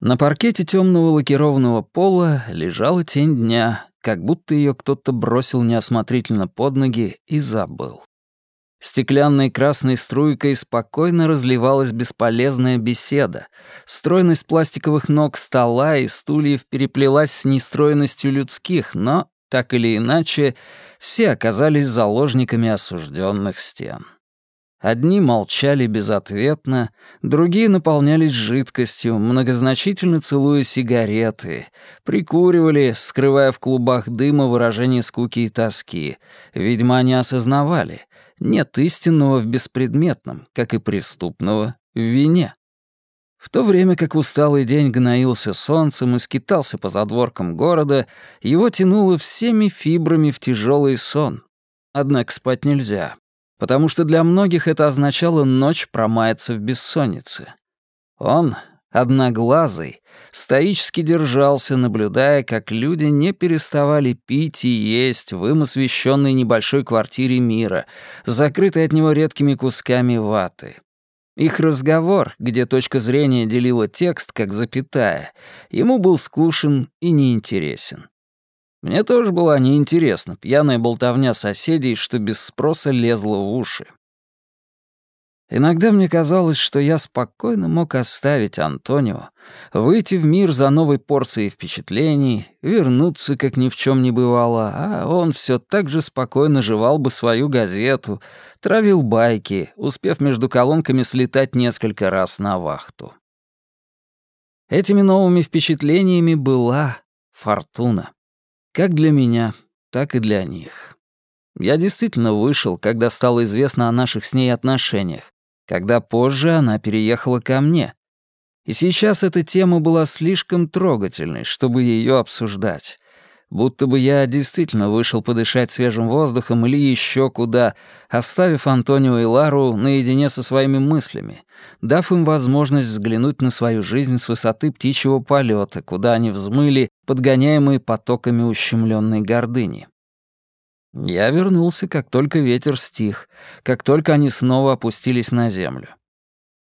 На паркете темного лакированного пола лежала тень дня, как будто ее кто-то бросил неосмотрительно под ноги и забыл. Стеклянной красной струйкой спокойно разливалась бесполезная беседа. Стройность пластиковых ног стола и стульев переплелась с нестройностью людских, но, так или иначе, все оказались заложниками осужденных стен. Одни молчали безответно, другие наполнялись жидкостью, многозначительно целуя сигареты, прикуривали, скрывая в клубах дыма выражение скуки и тоски. Видимо, они осознавали, нет истинного в беспредметном, как и преступного в вине. В то время как усталый день гноился солнцем и скитался по задворкам города, его тянуло всеми фибрами в тяжелый сон. Однако спать нельзя, потому что для многих это означало ночь промаяться в бессоннице. Он, одноглазый, стоически держался, наблюдая, как люди не переставали пить и есть в им освещенной небольшой квартире мира, закрытой от него редкими кусками ваты. Их разговор, где точка зрения делила текст как запятая, ему был скучен и неинтересен. Мне тоже была неинтересна пьяная болтовня соседей, что без спроса лезла в уши. Иногда мне казалось, что я спокойно мог оставить Антонио, выйти в мир за новой порцией впечатлений, вернуться, как ни в чем не бывало, а он все так же спокойно жевал бы свою газету, травил байки, успев между колонками слетать несколько раз на вахту. Этими новыми впечатлениями была фортуна. Как для меня, так и для них. Я действительно вышел, когда стало известно о наших с ней отношениях, когда позже она переехала ко мне. И сейчас эта тема была слишком трогательной, чтобы ее обсуждать. Будто бы я действительно вышел подышать свежим воздухом или еще куда, оставив Антонио и Лару наедине со своими мыслями, дав им возможность взглянуть на свою жизнь с высоты птичьего полета, куда они взмыли, подгоняемые потоками ущемленной гордыни. Я вернулся, как только ветер стих, как только они снова опустились на землю.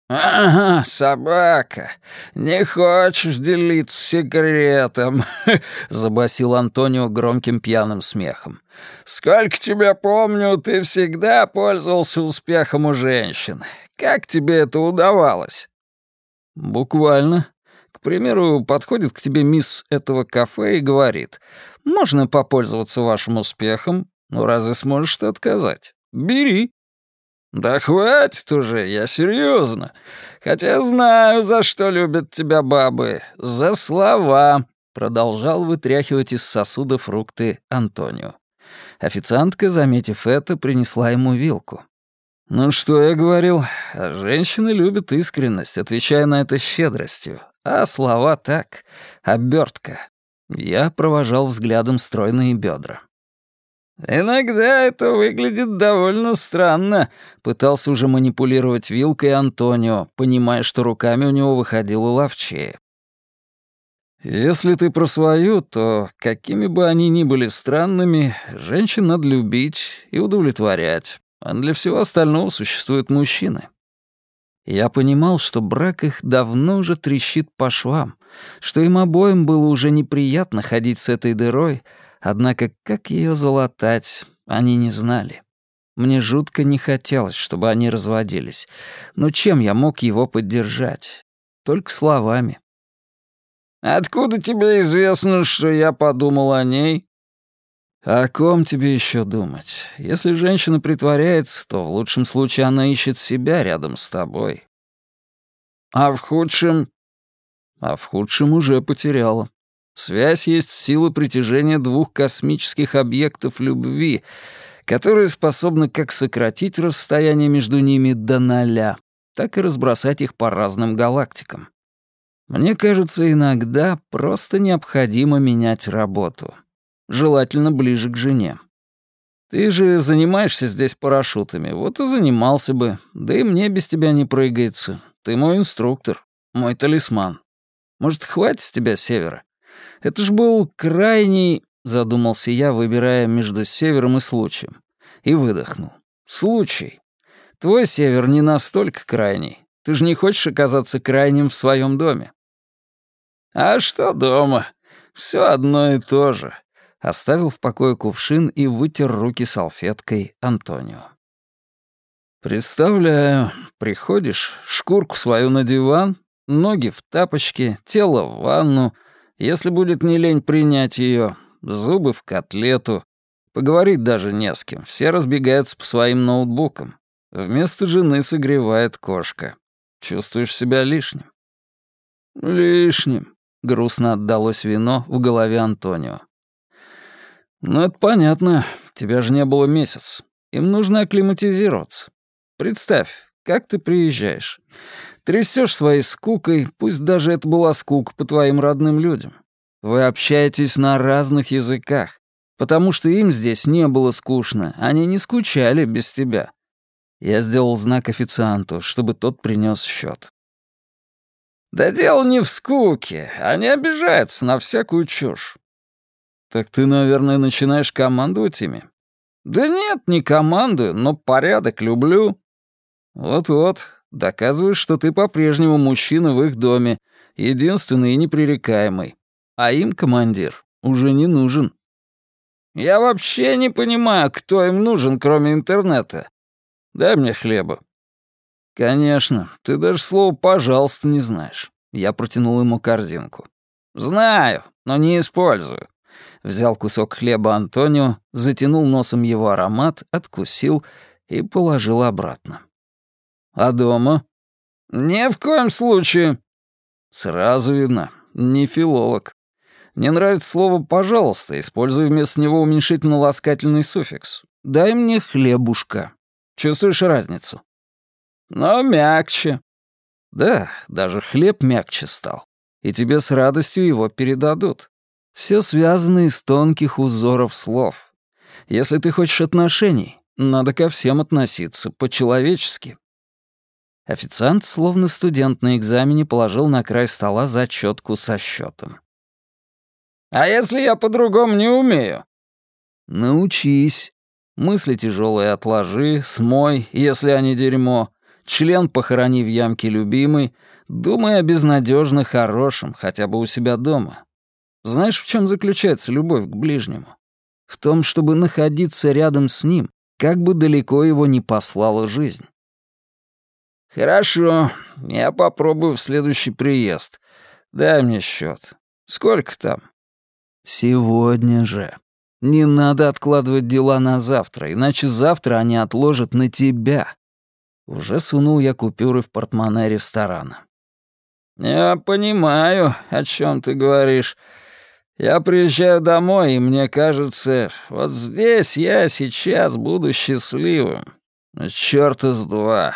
«Ага, собака, не хочешь делиться секретом?» — забасил Антонио громким пьяным смехом. «Сколько тебя помню, ты всегда пользовался успехом у женщин. Как тебе это удавалось?» «Буквально. К примеру, подходит к тебе мисс этого кафе и говорит, «Можно попользоваться вашим успехом? Ну, разве сможешь ты отказать? Бери». «Да хватит уже, я серьезно. Хотя знаю, за что любят тебя бабы. За слова», — продолжал вытряхивать из сосуда фрукты Антонио. Официантка, заметив это, принесла ему вилку. «Ну что я говорил? Женщины любят искренность, отвечая на это щедростью. А слова так, обертка». Я провожал взглядом стройные бедра. «Иногда это выглядит довольно странно», — пытался уже манипулировать вилкой Антонио, понимая, что руками у него выходило ловчее. «Если ты про свою, то, какими бы они ни были странными, женщин надо любить и удовлетворять, а для всего остального существуют мужчины». Я понимал, что брак их давно уже трещит по швам, что им обоим было уже неприятно ходить с этой дырой, Однако как ее залатать, они не знали. Мне жутко не хотелось, чтобы они разводились. Но чем я мог его поддержать? Только словами. «Откуда тебе известно, что я подумал о ней?» «О ком тебе еще думать? Если женщина притворяется, то в лучшем случае она ищет себя рядом с тобой». «А в худшем?» «А в худшем уже потеряла. Связь есть сила притяжения двух космических объектов любви, которые способны как сократить расстояние между ними до ноля, так и разбросать их по разным галактикам. Мне кажется, иногда просто необходимо менять работу. Желательно ближе к жене. Ты же занимаешься здесь парашютами, вот и занимался бы. Да и мне без тебя не прыгается. Ты мой инструктор, мой талисман. Может, хватит с тебя севера? Это ж был крайний... Задумался я, выбирая между севером и случаем. И выдохнул. Случай. Твой север не настолько крайний. Ты же не хочешь оказаться крайним в своем доме. «А что дома? Все одно и то же», — оставил в покое кувшин и вытер руки салфеткой Антонио. «Представляю, приходишь, шкурку свою на диван, ноги в тапочке, тело в ванну, если будет не лень принять ее, зубы в котлету, поговорить даже не с кем, все разбегаются по своим ноутбукам. Вместо жены согревает кошка. Чувствуешь себя лишним?» «Лишним», Грустно отдалось вино в голове Антонио. «Ну, это понятно. Тебя же не было месяц. Им нужно акклиматизироваться. Представь, как ты приезжаешь. Трясешь своей скукой, пусть даже это была скука по твоим родным людям. Вы общаетесь на разных языках, потому что им здесь не было скучно, они не скучали без тебя. Я сделал знак официанту, чтобы тот принес счет. Да дело не в скуке. Они обижаются на всякую чушь. Так ты, наверное, начинаешь командовать ими? Да нет, не командую, но порядок люблю. Вот-вот, доказываешь, что ты по-прежнему мужчина в их доме, единственный и непререкаемый. А им командир уже не нужен. Я вообще не понимаю, кто им нужен, кроме интернета. Дай мне хлеба. «Конечно. Ты даже слово «пожалуйста» не знаешь». Я протянул ему корзинку. «Знаю, но не использую». Взял кусок хлеба Антонио, затянул носом его аромат, откусил и положил обратно. «А дома?» «Ни в коем случае». «Сразу видно, не филолог. Мне нравится слово «пожалуйста», используя вместо него уменьшительно-ласкательный суффикс. «Дай мне хлебушка». Чувствуешь разницу? но мягче. Да, даже хлеб мягче стал. И тебе с радостью его передадут. Все связано из тонких узоров слов. Если ты хочешь отношений, надо ко всем относиться по-человечески. Официант, словно студент на экзамене, положил на край стола зачетку со счетом. «А если я по-другому не умею?» «Научись. Мысли тяжелые отложи, смой, если они дерьмо член похорони в ямке любимый, думай о безнадежно хорошем, хотя бы у себя дома. Знаешь, в чем заключается любовь к ближнему? В том, чтобы находиться рядом с ним, как бы далеко его не послала жизнь. «Хорошо, я попробую в следующий приезд. Дай мне счет. Сколько там?» «Сегодня же. Не надо откладывать дела на завтра, иначе завтра они отложат на тебя. Уже сунул я купюры в портмоне ресторана. «Я понимаю, о чем ты говоришь. Я приезжаю домой, и мне кажется, вот здесь я сейчас буду счастливым. Чёрта с два.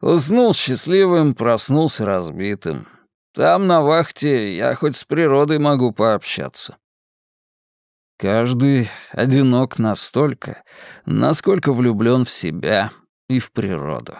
Уснул счастливым, проснулся разбитым. Там, на вахте, я хоть с природой могу пообщаться». Каждый одинок настолько, насколько влюблен в себя, и в природу.